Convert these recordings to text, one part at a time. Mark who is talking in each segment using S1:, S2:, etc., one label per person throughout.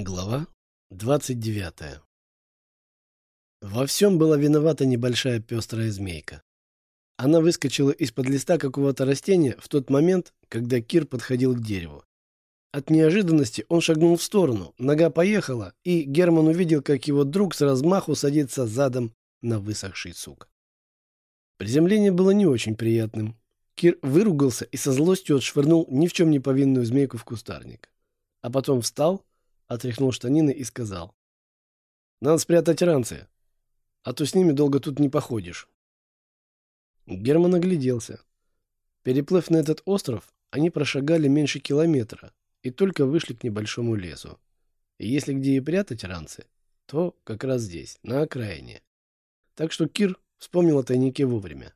S1: Глава 29 Во всем была виновата небольшая пестрая змейка. Она выскочила из-под листа какого-то растения в тот момент, когда Кир подходил к дереву. От неожиданности он шагнул в сторону, нога поехала, и Герман увидел, как его друг с размаху садится задом на высохший сук. Приземление было не очень приятным. Кир выругался и со злостью отшвырнул ни в чем не повинную змейку в кустарник. А потом встал отряхнул штанины и сказал. «Надо спрятать ранцы, а то с ними долго тут не походишь». Герман огляделся. Переплыв на этот остров, они прошагали меньше километра и только вышли к небольшому лесу. И если где и прятать ранцы, то как раз здесь, на окраине. Так что Кир вспомнил о тайнике вовремя.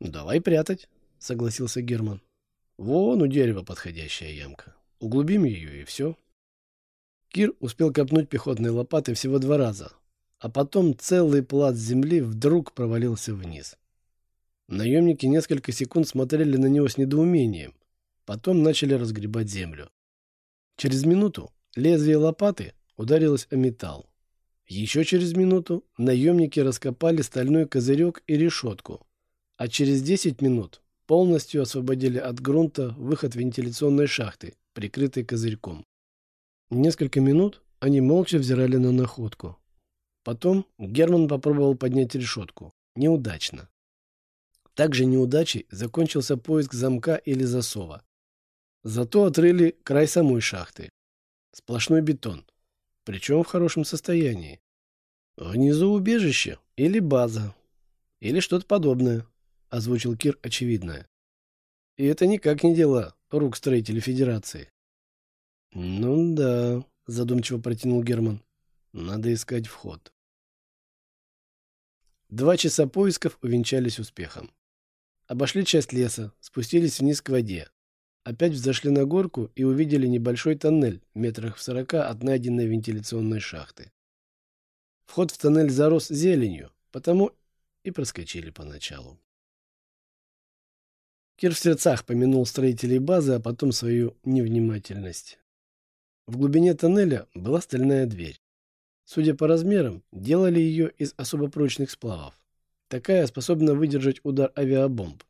S1: «Ну, «Давай прятать», — согласился Герман. «Вон у дерева подходящая ямка. Углубим ее, и все». Кир успел копнуть пехотной лопатой всего два раза, а потом целый пласт земли вдруг провалился вниз. Наемники несколько секунд смотрели на него с недоумением, потом начали разгребать землю. Через минуту лезвие лопаты ударилось о металл. Еще через минуту наемники раскопали стальной козырек и решетку, а через 10 минут полностью освободили от грунта выход вентиляционной шахты, прикрытой козырьком. Несколько минут они молча взирали на находку. Потом Герман попробовал поднять решетку. Неудачно. Также неудачей закончился поиск замка или засова. Зато отрыли край самой шахты. Сплошной бетон. Причем в хорошем состоянии. Внизу убежище или база. Или что-то подобное, озвучил Кир очевидное. И это никак не дело рук строителей Федерации. «Ну да», — задумчиво протянул Герман. «Надо искать вход». Два часа поисков увенчались успехом. Обошли часть леса, спустились вниз к воде. Опять взошли на горку и увидели небольшой тоннель метрах в сорока от найденной вентиляционной шахты. Вход в тоннель зарос зеленью, потому и проскочили поначалу. Кир в сердцах помянул строителей базы, а потом свою невнимательность. В глубине тоннеля была стальная дверь. Судя по размерам, делали ее из особо прочных сплавов. Такая способна выдержать удар авиабомб.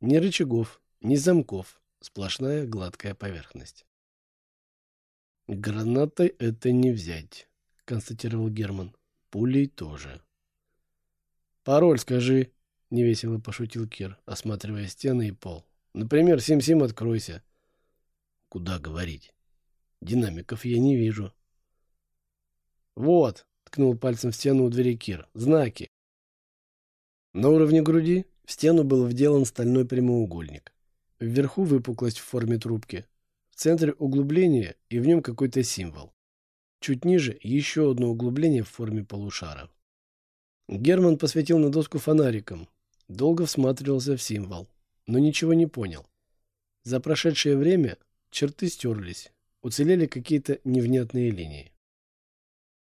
S1: Ни рычагов, ни замков, сплошная гладкая поверхность. «Гранатой это не взять», — констатировал Герман. «Пулей тоже». «Пароль скажи», — невесело пошутил Кир, осматривая стены и пол. «Например, Сим-Сим, откройся». «Куда говорить?» Динамиков я не вижу. Вот, ткнул пальцем в стену у двери Кир. Знаки. На уровне груди в стену был вделан стальной прямоугольник. Вверху выпуклость в форме трубки. В центре углубление и в нем какой-то символ. Чуть ниже еще одно углубление в форме полушара. Герман посветил на доску фонариком. Долго всматривался в символ, но ничего не понял. За прошедшее время черты стерлись, уцелели какие-то невнятные линии.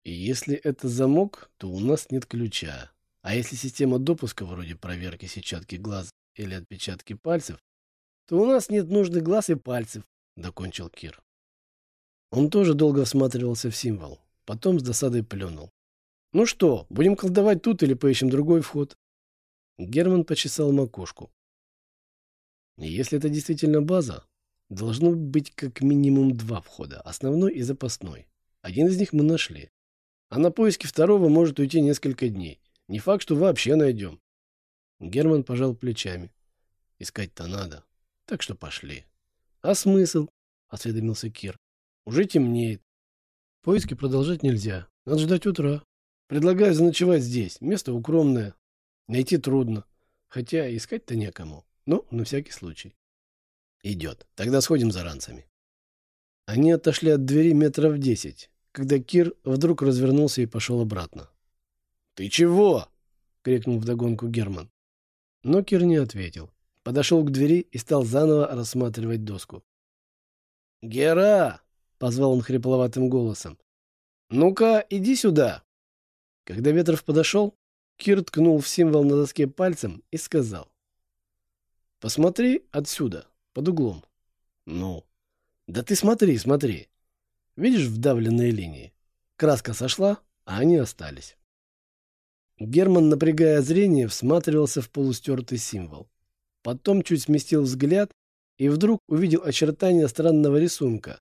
S1: И если это замок, то у нас нет ключа. А если система допуска вроде проверки сетчатки глаз или отпечатки пальцев, то у нас нет нужных глаз и пальцев, докончил Кир. Он тоже долго всматривался в символ, потом с досадой плюнул. Ну что, будем колдовать тут или поищем другой вход? Герман почесал макушку. Если это действительно база, Должно быть как минимум два входа, основной и запасной. Один из них мы нашли. А на поиски второго может уйти несколько дней. Не факт, что вообще найдем. Герман пожал плечами. Искать-то надо. Так что пошли. А смысл? Осведомился Кир. Уже темнеет. Поиски продолжать нельзя. Надо ждать утра. Предлагаю заночевать здесь. Место укромное. Найти трудно. Хотя искать-то некому. Но на всякий случай. Идет. Тогда сходим за ранцами. Они отошли от двери метров десять, когда Кир вдруг развернулся и пошел обратно. «Ты чего?» — крикнул вдогонку Герман. Но Кир не ответил. Подошел к двери и стал заново рассматривать доску. «Гера!» — позвал он хрипловатым голосом. «Ну-ка, иди сюда!» Когда Ветров подошел, Кир ткнул в символ на доске пальцем и сказал. «Посмотри отсюда» под углом. Ну? Да ты смотри, смотри. Видишь вдавленные линии? Краска сошла, а они остались. Герман, напрягая зрение, всматривался в полустертый символ. Потом чуть сместил взгляд и вдруг увидел очертания странного рисунка.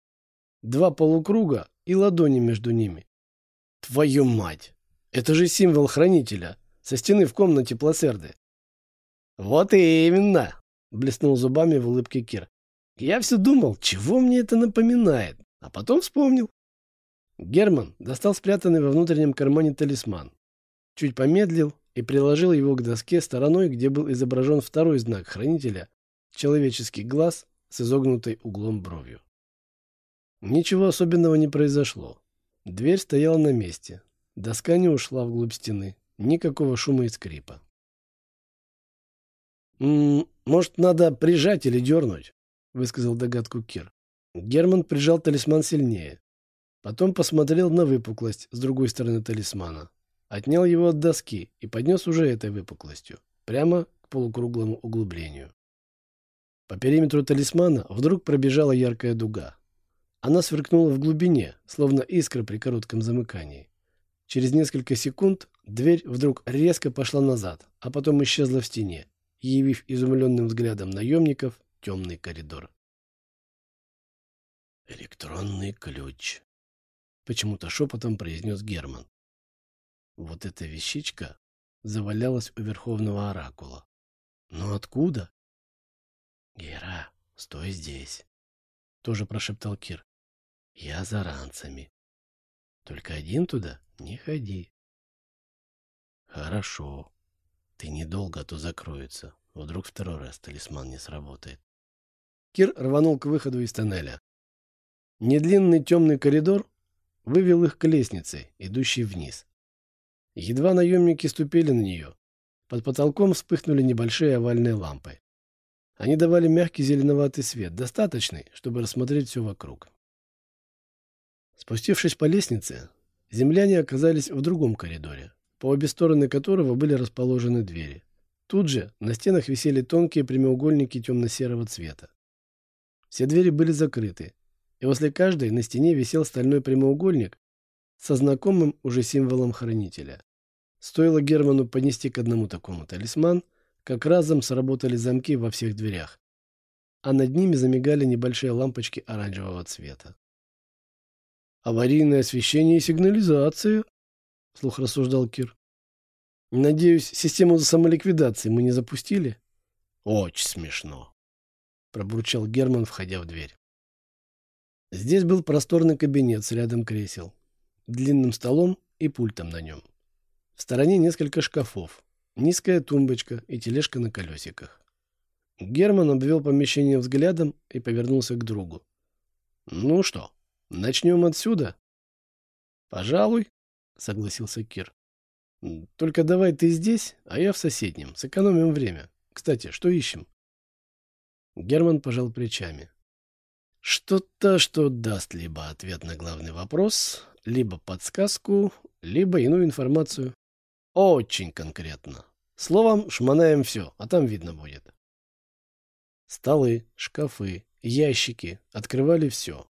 S1: Два полукруга и ладони между ними. Твою мать! Это же символ хранителя со стены в комнате Плацерды. Вот именно, блеснул зубами в улыбке Кир. Я все думал, чего мне это напоминает, а потом вспомнил. Герман достал спрятанный во внутреннем кармане талисман чуть помедлил и приложил его к доске стороной, где был изображен второй знак хранителя – человеческий глаз с изогнутой углом бровью. Ничего особенного не произошло. Дверь стояла на месте. Доска не ушла вглубь стены. Никакого шума и скрипа. «М -м, «Может, надо прижать или дернуть?» – высказал догадку Кир. Герман прижал талисман сильнее. Потом посмотрел на выпуклость с другой стороны талисмана отнял его от доски и поднес уже этой выпуклостью, прямо к полукруглому углублению. По периметру талисмана вдруг пробежала яркая дуга. Она сверкнула в глубине, словно искра при коротком замыкании. Через несколько секунд дверь вдруг резко пошла назад, а потом исчезла в стене, явив изумленным взглядом наемников темный коридор. «Электронный ключ», — почему-то шепотом произнес Герман. Вот эта вещичка завалялась у Верховного Оракула. Но откуда? Гера, стой здесь. Тоже прошептал Кир. Я за ранцами. Только один туда не ходи. Хорошо. Ты недолго, а то закроется. Вдруг второй раз талисман не сработает. Кир рванул к выходу из тоннеля. Недлинный темный коридор вывел их к лестнице, идущей вниз. Едва наемники ступили на нее, под потолком вспыхнули небольшие овальные лампы. Они давали мягкий зеленоватый свет, достаточный, чтобы рассмотреть все вокруг. Спустившись по лестнице, земляне оказались в другом коридоре, по обе стороны которого были расположены двери. Тут же на стенах висели тонкие прямоугольники темно-серого цвета. Все двери были закрыты, и возле каждой на стене висел стальной прямоугольник со знакомым уже символом хранителя. Стоило Герману поднести к одному такому талисман, как разом сработали замки во всех дверях, а над ними замигали небольшие лампочки оранжевого цвета. «Аварийное освещение и сигнализация», — вслух рассуждал Кир. «Надеюсь, систему самоликвидации мы не запустили?» «Очень смешно», — пробурчал Герман, входя в дверь. Здесь был просторный кабинет с рядом кресел, длинным столом и пультом на нем. В стороне несколько шкафов, низкая тумбочка и тележка на колесиках. Герман обвел помещение взглядом и повернулся к другу. «Ну что, начнем отсюда?» «Пожалуй», — согласился Кир. «Только давай ты здесь, а я в соседнем. Сэкономим время. Кстати, что ищем?» Герман пожал плечами. «Что-то, что даст либо ответ на главный вопрос, либо подсказку, либо иную информацию. Очень конкретно. Словом, шмонаем все, а там видно будет. Столы, шкафы, ящики открывали все.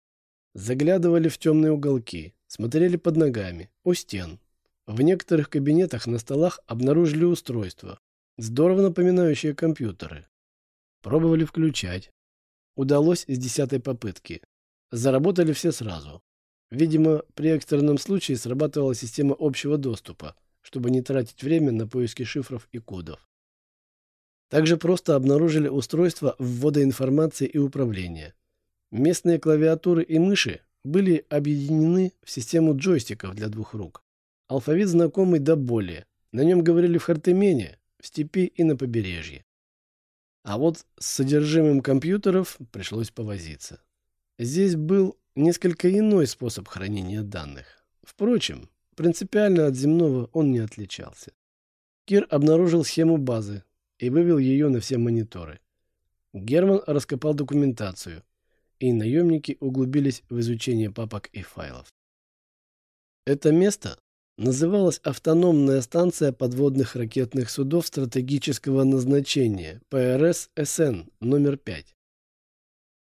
S1: Заглядывали в темные уголки, смотрели под ногами, у стен. В некоторых кабинетах на столах обнаружили устройства, здорово напоминающие компьютеры. Пробовали включать. Удалось с десятой попытки. Заработали все сразу. Видимо, при экстренном случае срабатывала система общего доступа, чтобы не тратить время на поиски шифров и кодов. Также просто обнаружили устройство ввода информации и управления. Местные клавиатуры и мыши были объединены в систему джойстиков для двух рук. Алфавит знакомый до боли. На нем говорили в Хартемене, в степи и на побережье. А вот с содержимым компьютеров пришлось повозиться. Здесь был несколько иной способ хранения данных. Впрочем, Принципиально от земного он не отличался. Кир обнаружил схему базы и вывел ее на все мониторы. Герман раскопал документацию, и наемники углубились в изучение папок и файлов. Это место называлось Автономная станция подводных ракетных судов стратегического назначения ПРС-СН номер 5.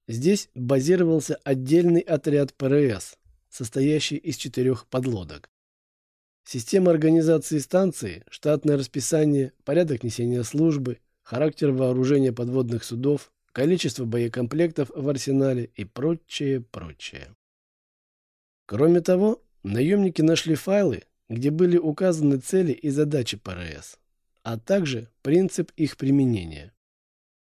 S1: Здесь базировался отдельный отряд ПРС, состоящий из четырех подлодок. Система организации станции, штатное расписание, порядок несения службы, характер вооружения подводных судов, количество боекомплектов в арсенале и прочее, прочее. Кроме того, наемники нашли файлы, где были указаны цели и задачи ПРС, а также принцип их применения.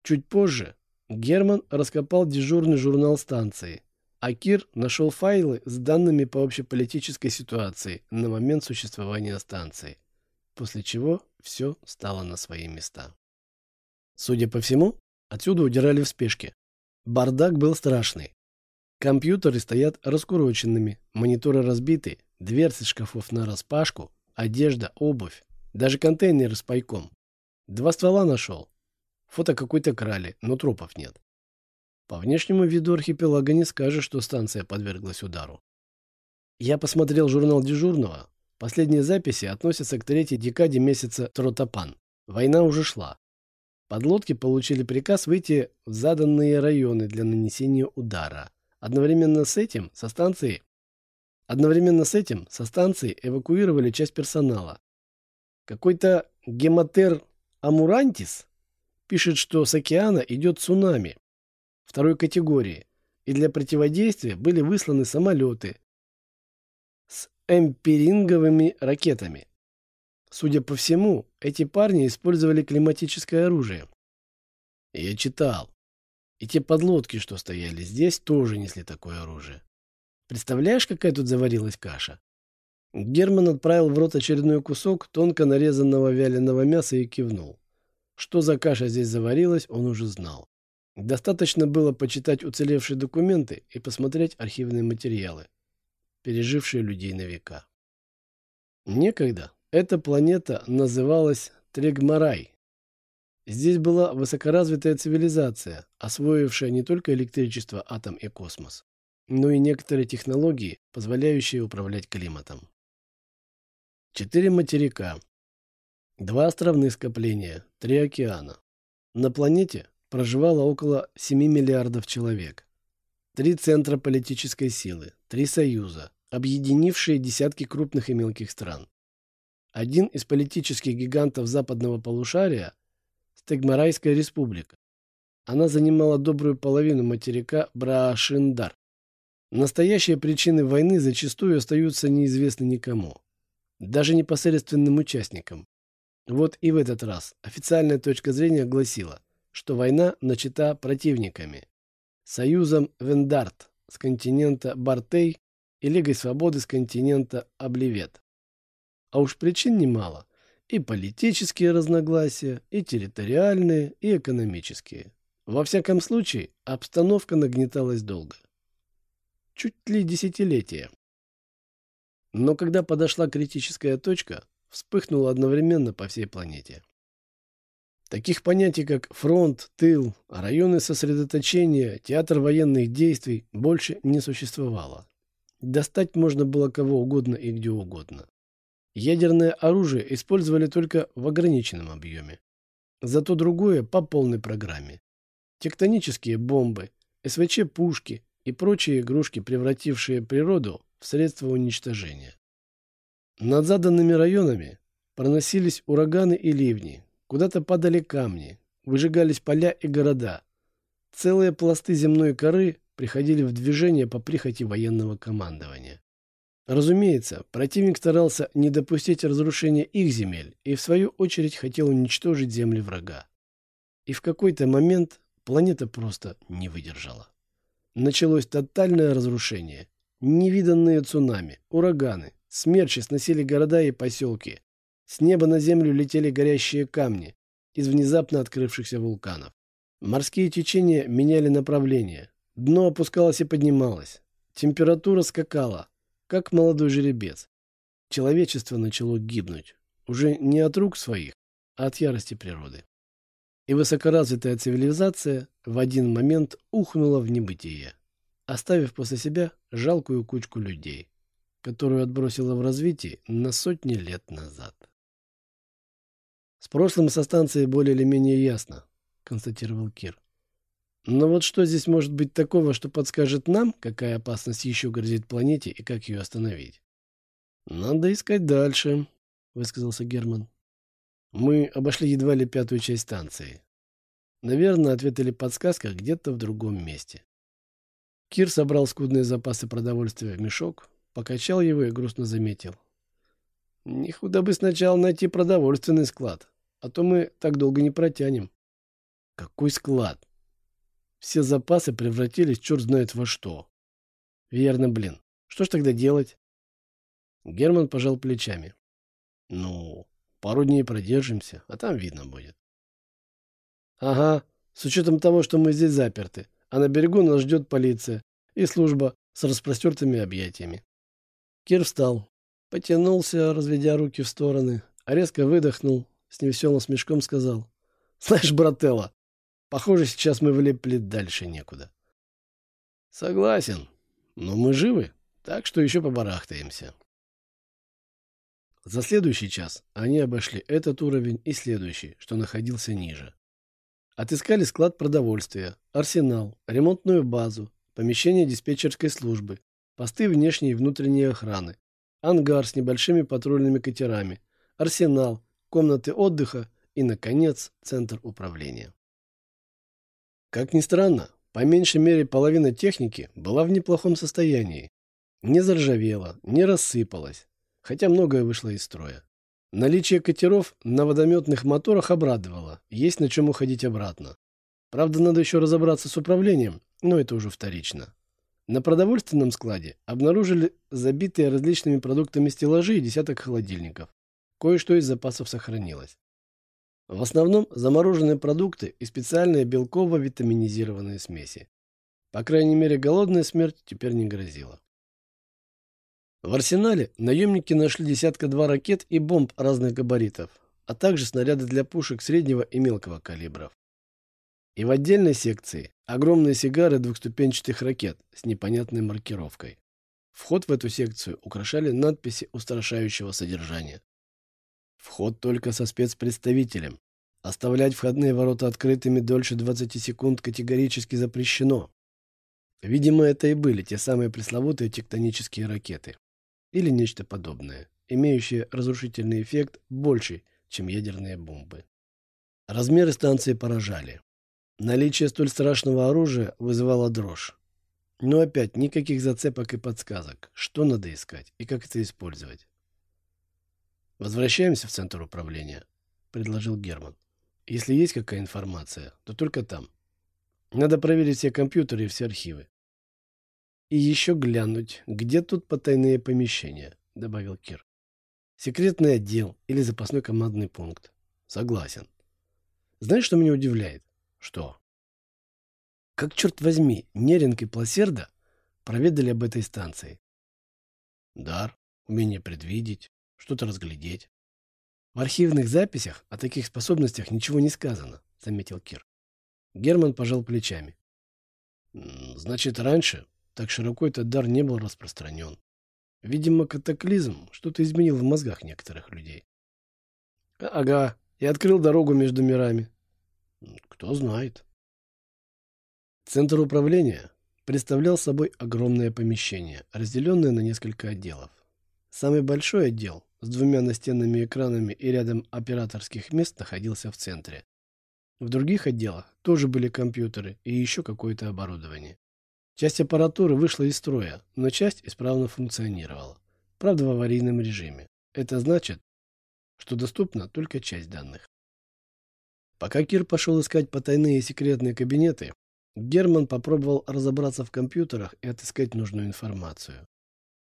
S1: Чуть позже Герман раскопал дежурный журнал станции, а Кир нашел файлы с данными по общеполитической ситуации на момент существования станции, после чего все стало на свои места. Судя по всему, отсюда удирали в спешке. Бардак был страшный. Компьютеры стоят раскуроченными, мониторы разбиты, дверцы шкафов на распашку, одежда, обувь, даже контейнеры с пайком. Два ствола нашел. Фото какой-то крали, но трупов нет. По внешнему виду архипелага не скажешь, что станция подверглась удару. Я посмотрел журнал дежурного. Последние записи относятся к третьей декаде месяца Тротопан. Война уже шла. Подлодки получили приказ выйти в заданные районы для нанесения удара. Одновременно с этим со станции Одновременно с этим со станции эвакуировали часть персонала. Какой-то гематер Амурантис пишет, что с океана идет цунами, второй категории, и для противодействия были высланы самолеты с эмпиринговыми ракетами. Судя по всему, эти парни использовали климатическое оружие. Я читал. И те подлодки, что стояли здесь, тоже несли такое оружие. Представляешь, какая тут заварилась каша? Герман отправил в рот очередной кусок тонко нарезанного вяленого мяса и кивнул. Что за каша здесь заварилась, он уже знал. Достаточно было почитать уцелевшие документы и посмотреть архивные материалы, пережившие людей на века. Некогда эта планета называлась Трегмарай. Здесь была высокоразвитая цивилизация, освоившая не только электричество, атом и космос, но и некоторые технологии, позволяющие управлять климатом. Четыре материка, два островных скопления, три океана. На планете проживало около 7 миллиардов человек. Три центра политической силы, три союза, объединившие десятки крупных и мелких стран. Один из политических гигантов западного полушария – Стегмарайская республика. Она занимала добрую половину материка Браашиндар. Настоящие причины войны зачастую остаются неизвестны никому, даже непосредственным участникам. Вот и в этот раз официальная точка зрения гласила – что война начата противниками. Союзом Вендарт с континента Бартей и Лигой Свободы с континента Обливет. А уж причин немало. И политические разногласия, и территориальные, и экономические. Во всяком случае, обстановка нагнеталась долго. Чуть ли десятилетия. Но когда подошла критическая точка, вспыхнула одновременно по всей планете. Таких понятий, как фронт, тыл, районы сосредоточения, театр военных действий больше не существовало. Достать можно было кого угодно и где угодно. Ядерное оружие использовали только в ограниченном объеме. Зато другое по полной программе. Тектонические бомбы, СВЧ-пушки и прочие игрушки, превратившие природу в средство уничтожения. Над заданными районами проносились ураганы и ливни, Куда-то падали камни, выжигались поля и города. Целые пласты земной коры приходили в движение по прихоти военного командования. Разумеется, противник старался не допустить разрушения их земель и, в свою очередь, хотел уничтожить земли врага. И в какой-то момент планета просто не выдержала. Началось тотальное разрушение. Невиданные цунами, ураганы, смерчи сносили города и поселки, с неба на землю летели горящие камни из внезапно открывшихся вулканов. Морские течения меняли направление. Дно опускалось и поднималось. Температура скакала, как молодой жеребец. Человечество начало гибнуть. Уже не от рук своих, а от ярости природы. И высокоразвитая цивилизация в один момент ухнула в небытие, оставив после себя жалкую кучку людей, которую отбросила в развитии на сотни лет назад. С прошлым со станции более или менее ясно, констатировал Кир. Но вот что здесь может быть такого, что подскажет нам, какая опасность еще грозит планете и как ее остановить? Надо искать дальше, высказался Герман. Мы обошли едва ли пятую часть станции. Наверное, ответ или подсказка где-то в другом месте. Кир собрал скудные запасы продовольствия в мешок, покачал его и грустно заметил. Не худо бы сначала найти продовольственный склад, а то мы так долго не протянем. Какой склад? Все запасы превратились черт знает во что. Верно, блин. Что ж тогда делать? Герман пожал плечами. Ну, пару дней продержимся, а там видно будет. Ага, с учетом того, что мы здесь заперты, а на берегу нас ждет полиция и служба с распростертыми объятиями. Кир встал, потянулся, разведя руки в стороны, а резко выдохнул, с невеселым смешком сказал. «Знаешь, брателла, похоже, сейчас мы влепли дальше некуда». «Согласен, но мы живы, так что еще побарахтаемся». За следующий час они обошли этот уровень и следующий, что находился ниже. Отыскали склад продовольствия, арсенал, ремонтную базу, помещение диспетчерской службы, посты внешней и внутренней охраны, ангар с небольшими патрульными катерами, арсенал, комнаты отдыха и, наконец, центр управления. Как ни странно, по меньшей мере половина техники была в неплохом состоянии. Не заржавела, не рассыпалась, хотя многое вышло из строя. Наличие катеров на водометных моторах обрадовало, есть на чем уходить обратно. Правда, надо еще разобраться с управлением, но это уже вторично. На продовольственном складе обнаружили забитые различными продуктами стеллажи и десяток холодильников. Кое-что из запасов сохранилось. В основном замороженные продукты и специальные белково-витаминизированные смеси. По крайней мере, голодная смерть теперь не грозила. В арсенале наемники нашли десятка-два ракет и бомб разных габаритов, а также снаряды для пушек среднего и мелкого калибров. И в отдельной секции огромные сигары двухступенчатых ракет с непонятной маркировкой. Вход в эту секцию украшали надписи устрашающего содержания. Вход только со спецпредставителем. Оставлять входные ворота открытыми дольше 20 секунд категорически запрещено. Видимо, это и были те самые пресловутые тектонические ракеты или нечто подобное, имеющее разрушительный эффект больший, чем ядерные бомбы. Размеры станции поражали. Наличие столь страшного оружия вызывало дрожь. Но опять никаких зацепок и подсказок, что надо искать и как это использовать. «Возвращаемся в центр управления», — предложил Герман. «Если есть какая информация, то только там. Надо проверить все компьютеры и все архивы. И еще глянуть, где тут потайные помещения, добавил Кир. Секретный отдел или запасной командный пункт. Согласен. Знаешь, что меня удивляет? Что? Как, черт возьми, Неринг и Пласерда проведали об этой станции? Дар, умение предвидеть, что-то разглядеть. В архивных записях о таких способностях ничего не сказано, заметил Кир. Герман пожал плечами. Значит, раньше так широко этот дар не был распространен. Видимо, катаклизм что-то изменил в мозгах некоторых людей. Ага, и открыл дорогу между мирами. Кто знает. Центр управления представлял собой огромное помещение, разделенное на несколько отделов. Самый большой отдел с двумя настенными экранами и рядом операторских мест находился в центре. В других отделах тоже были компьютеры и еще какое-то оборудование. Часть аппаратуры вышла из строя, но часть исправно функционировала. Правда, в аварийном режиме. Это значит, что доступна только часть данных. Пока Кир пошел искать потайные и секретные кабинеты, Герман попробовал разобраться в компьютерах и отыскать нужную информацию.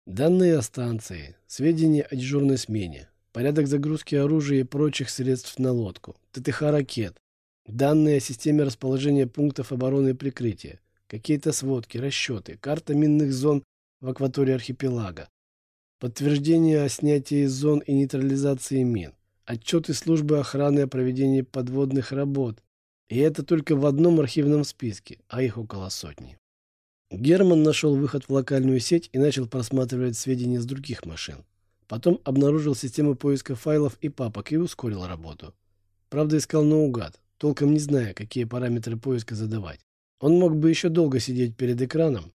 S1: Данные о станции, сведения о дежурной смене, порядок загрузки оружия и прочих средств на лодку, ТТХ ракет, данные о системе расположения пунктов обороны и прикрытия, какие-то сводки, расчеты, карта минных зон в акватории архипелага, подтверждение о снятии зон и нейтрализации мин, отчеты службы охраны о проведении подводных работ. И это только в одном архивном списке, а их около сотни. Герман нашел выход в локальную сеть и начал просматривать сведения с других машин. Потом обнаружил систему поиска файлов и папок и ускорил работу. Правда, искал наугад, толком не зная, какие параметры поиска задавать. Он мог бы еще долго сидеть перед экраном,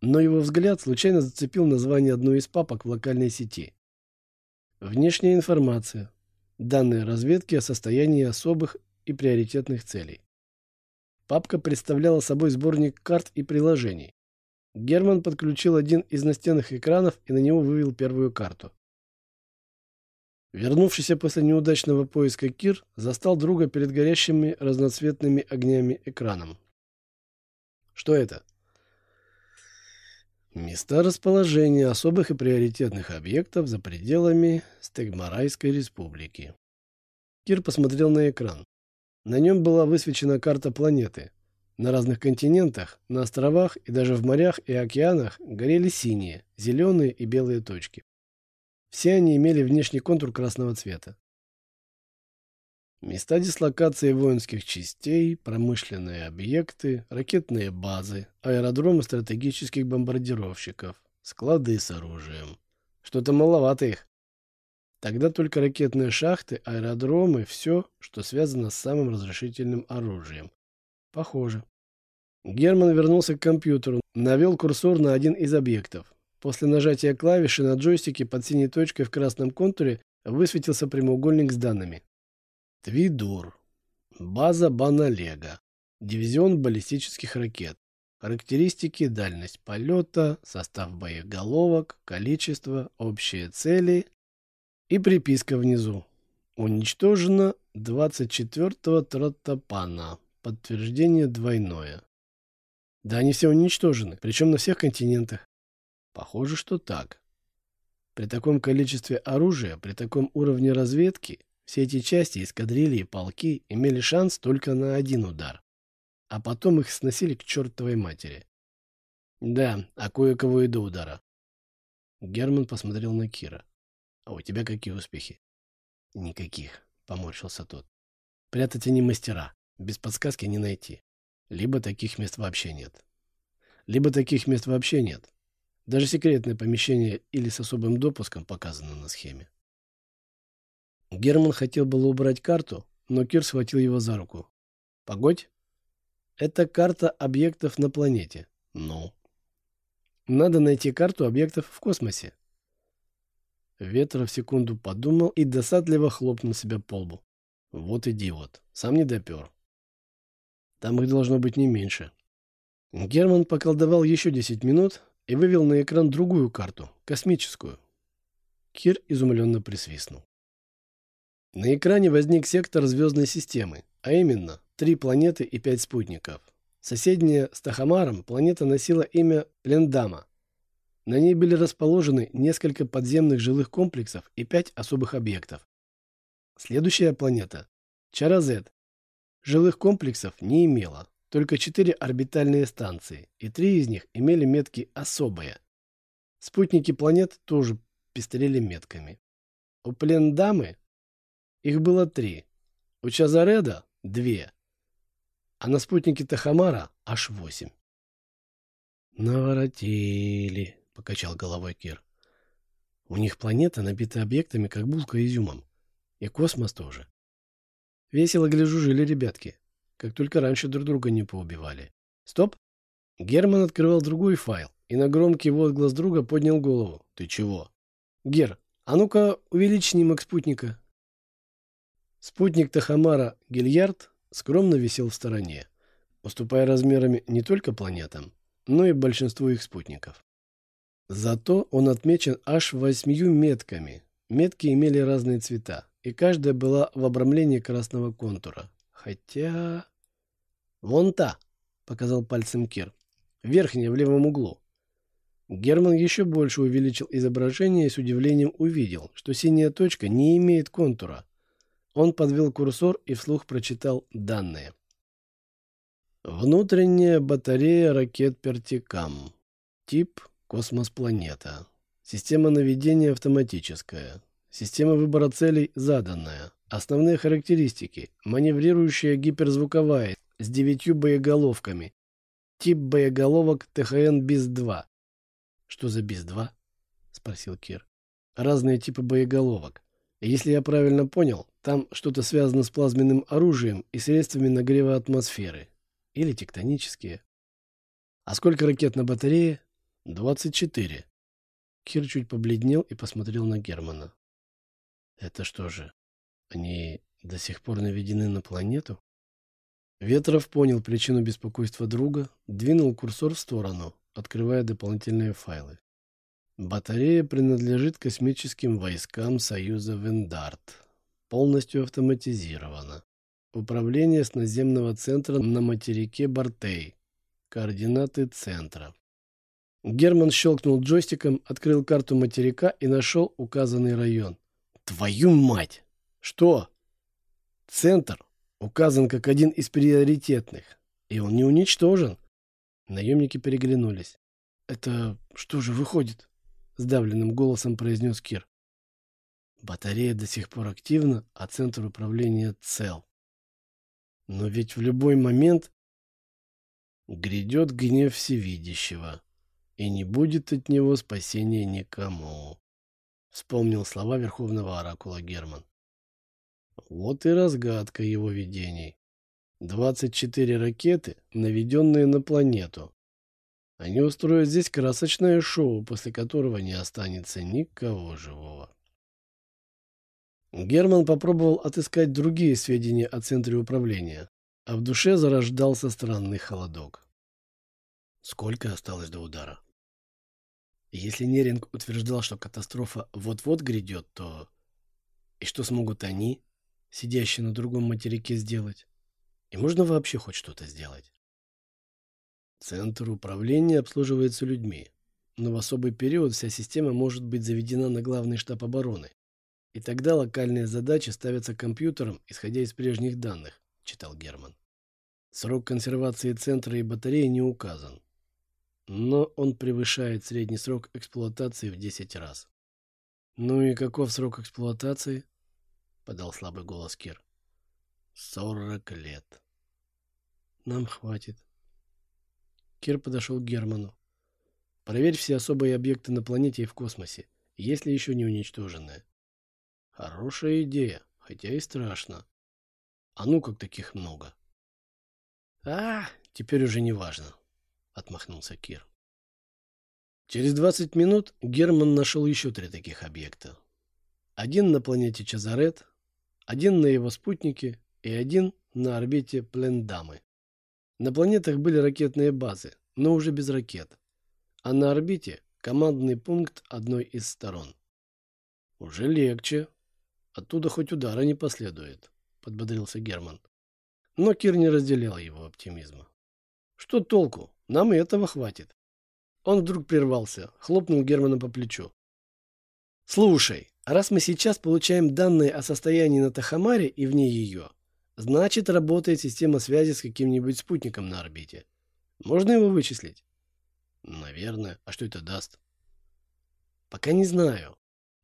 S1: но его взгляд случайно зацепил название одной из папок в локальной сети. Внешняя информация. Данные разведки о состоянии особых и приоритетных целей. Папка представляла собой сборник карт и приложений. Герман подключил один из настенных экранов и на него вывел первую карту. Вернувшийся после неудачного поиска Кир застал друга перед горящими разноцветными огнями экраном. Что это? Места расположения особых и приоритетных объектов за пределами Стегмарайской республики. Кир посмотрел на экран. На нем была высвечена карта планеты. На разных континентах, на островах и даже в морях и океанах горели синие, зеленые и белые точки. Все они имели внешний контур красного цвета. Места дислокации воинских частей, промышленные объекты, ракетные базы, аэродромы стратегических бомбардировщиков, склады с оружием. Что-то маловато их. Тогда только ракетные шахты, аэродромы, все, что связано с самым разрешительным оружием. Похоже. Герман вернулся к компьютеру, навел курсор на один из объектов. После нажатия клавиши на джойстике под синей точкой в красном контуре высветился прямоугольник с данными. Твидур. База Баналега. Дивизион баллистических ракет. Характеристики, дальность полета, состав боеголовок, количество, общие цели и приписка внизу. Уничтожено 24-го Тротопана. Подтверждение двойное. Да, они все уничтожены, причем на всех континентах. Похоже, что так. При таком количестве оружия, при таком уровне разведки, все эти части, эскадрильи полки имели шанс только на один удар. А потом их сносили к чертовой матери. Да, а кое-кого и до удара. Герман посмотрел на Кира. А у тебя какие успехи? Никаких, поморщился тот. Прятать они мастера. Без подсказки не найти. Либо таких мест вообще нет. Либо таких мест вообще нет. Даже секретное помещение или с особым допуском показано на схеме. Герман хотел было убрать карту, но Кир схватил его за руку. «Погодь. Это карта объектов на планете. Ну. Надо найти карту объектов в космосе». Ветров секунду подумал и досадливо хлопнул себя по лбу. «Вот идиот. Сам не допер. Там их должно быть не меньше». Герман поколдовал еще 10 минут и вывел на экран другую карту, космическую. Кир изумленно присвистнул. На экране возник сектор звездной системы, а именно три планеты и пять спутников. Соседняя с Тахамаром планета носила имя Лендама. На ней были расположены несколько подземных жилых комплексов и пять особых объектов. Следующая планета – Чаразет. Жилых комплексов не имела, только четыре орбитальные станции, и три из них имели метки «особые». Спутники планет тоже пестрели метками. У Плендамы их было три. У Чазареда — две. А на спутнике Тахамара — аж восемь. «Наворотили», — покачал головой Кир. «У них планета набита объектами, как булка изюмом. И космос тоже. Весело, гляжу, жили ребятки. Как только раньше друг друга не поубивали. Стоп!» Герман открывал другой файл и на громкий возглас друга поднял голову. «Ты чего?» «Гер, а ну-ка увеличь снимок спутника», Спутник Тахамара Гильярд скромно висел в стороне, уступая размерами не только планетам, но и большинству их спутников. Зато он отмечен аж восьмью метками. Метки имели разные цвета, и каждая была в обрамлении красного контура. Хотя... «Вон та!» — показал пальцем Кир. «Верхняя в левом углу». Герман еще больше увеличил изображение и с удивлением увидел, что синяя точка не имеет контура, он подвел курсор и вслух прочитал данные. Внутренняя батарея ракет «Пертикам». Тип «Космос-планета». Система наведения автоматическая. Система выбора целей заданная. Основные характеристики. Маневрирующая гиперзвуковая с девятью боеголовками. Тип боеголовок ТХН БИС-2. Что за БИС-2? Спросил Кир. Разные типы боеголовок. Если я правильно понял, там что-то связано с плазменным оружием и средствами нагрева атмосферы. или тектонические. А сколько ракет на батарее? 24. Кир чуть побледнел и посмотрел на Германа. Это что же, они до сих пор наведены на планету? Ветров понял причину беспокойства друга, двинул курсор в сторону, открывая дополнительные файлы. Батарея принадлежит космическим войскам Союза Вендарт. Полностью автоматизирована. Управление с наземного центра на материке Бартей. Координаты центра. Герман щелкнул джойстиком, открыл карту материка и нашел указанный район. Твою мать! Что? Центр указан как один из приоритетных, и он не уничтожен. Наемники переглянулись. Это что же выходит? Сдавленным голосом произнес Кир. Батарея до сих пор активна, а центр управления цел. Но ведь в любой момент грядет гнев всевидящего, и не будет от него спасения никому. Вспомнил слова Верховного Оракула Герман. Вот и разгадка его видений. 24 ракеты, наведенные на планету. Они устроят здесь красочное шоу, после которого не останется никого живого. Герман попробовал отыскать другие сведения о центре управления, а в душе зарождался странный холодок. Сколько осталось до удара? Если Неринг утверждал, что катастрофа вот-вот грядет, то... И что смогут они, сидящие на другом материке, сделать? И можно вообще хоть что-то сделать? Центр управления обслуживается людьми, но в особый период вся система может быть заведена на главный штаб обороны, и тогда локальные задачи ставятся компьютером, исходя из прежних данных, читал Герман. Срок консервации центра и батареи не указан. Но он превышает средний срок эксплуатации в 10 раз. «Ну и каков срок эксплуатации?» — подал слабый голос Кир. «Сорок лет». «Нам хватит». Кир подошел к Герману. «Проверь все особые объекты на планете и в космосе, если еще не уничтоженные. Хорошая идея, хотя и страшно. А ну как таких много. А, теперь уже не важно, отмахнулся Кир. Через 20 минут Герман нашел еще три таких объекта. Один на планете Чазарет, один на его спутнике и один на орбите Плендамы. На планетах были ракетные базы, но уже без ракет. А на орбите командный пункт одной из сторон. Уже легче, Оттуда хоть удара не последует, подбодрился Герман. Но Кир не разделял его оптимизма. Что толку? Нам и этого хватит. Он вдруг прервался, хлопнул Германа по плечу. Слушай, раз мы сейчас получаем данные о состоянии на Тахамаре и вне ее, значит работает система связи с каким-нибудь спутником на орбите. Можно его вычислить? Наверное. А что это даст? Пока не знаю.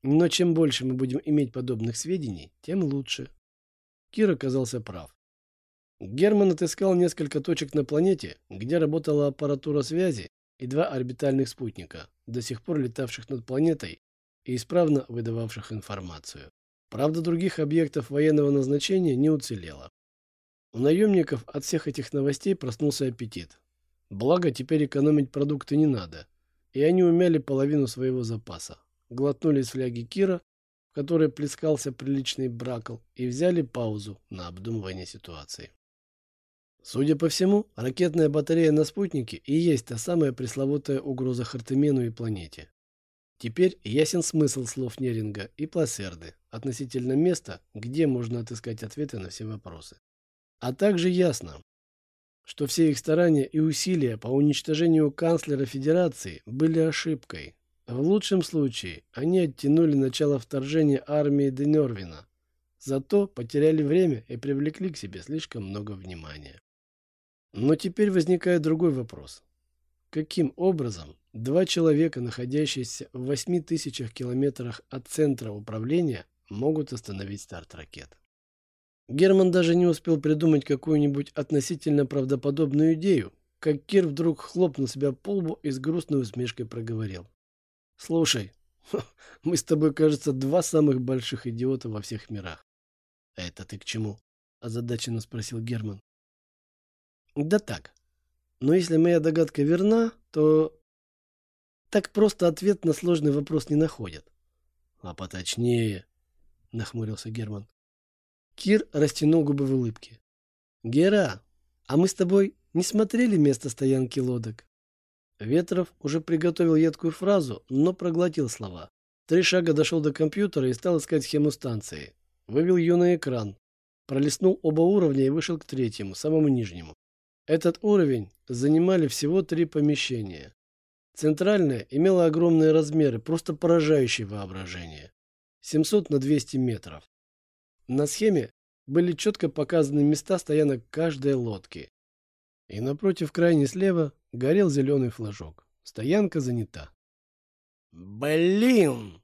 S1: Но чем больше мы будем иметь подобных сведений, тем лучше. Кир оказался прав. Герман отыскал несколько точек на планете, где работала аппаратура связи и два орбитальных спутника, до сих пор летавших над планетой и исправно выдававших информацию. Правда, других объектов военного назначения не уцелело. У наемников от всех этих новостей проснулся аппетит. Благо, теперь экономить продукты не надо, и они умяли половину своего запаса глотнули с фляги Кира, в которой плескался приличный бракл, и взяли паузу на обдумывание ситуации. Судя по всему, ракетная батарея на спутнике и есть та самая пресловутая угроза Хартемену и планете. Теперь ясен смысл слов Неринга и Пласерды относительно места, где можно отыскать ответы на все вопросы. А также ясно, что все их старания и усилия по уничтожению канцлера Федерации были ошибкой, в лучшем случае они оттянули начало вторжения армии Денервина, зато потеряли время и привлекли к себе слишком много внимания. Но теперь возникает другой вопрос. Каким образом два человека, находящиеся в 8 тысячах километрах от центра управления, могут остановить старт ракет? Герман даже не успел придумать какую-нибудь относительно правдоподобную идею, как Кир вдруг хлопнул себя по лбу и с грустной усмешкой проговорил. Слушай, мы с тобой, кажется, два самых больших идиота во всех мирах. Это ты к чему? озадаченно спросил Герман. Да так. Но если моя догадка верна, то так просто ответ на сложный вопрос не находят. А поточнее, нахмурился Герман. Кир растянул губы в улыбке. Гера, а мы с тобой не смотрели место стоянки лодок? Ветров уже приготовил едкую фразу, но проглотил слова. Три шага дошел до компьютера и стал искать схему станции. Вывел ее на экран. Пролистнул оба уровня и вышел к третьему, самому нижнему. Этот уровень занимали всего три помещения. Центральное имело огромные размеры, просто поражающее воображение. 700 на 200 метров. На схеме были четко показаны места стоянок каждой лодки. И напротив крайне слева горел зеленый флажок. Стоянка занята.
S2: «Блин!»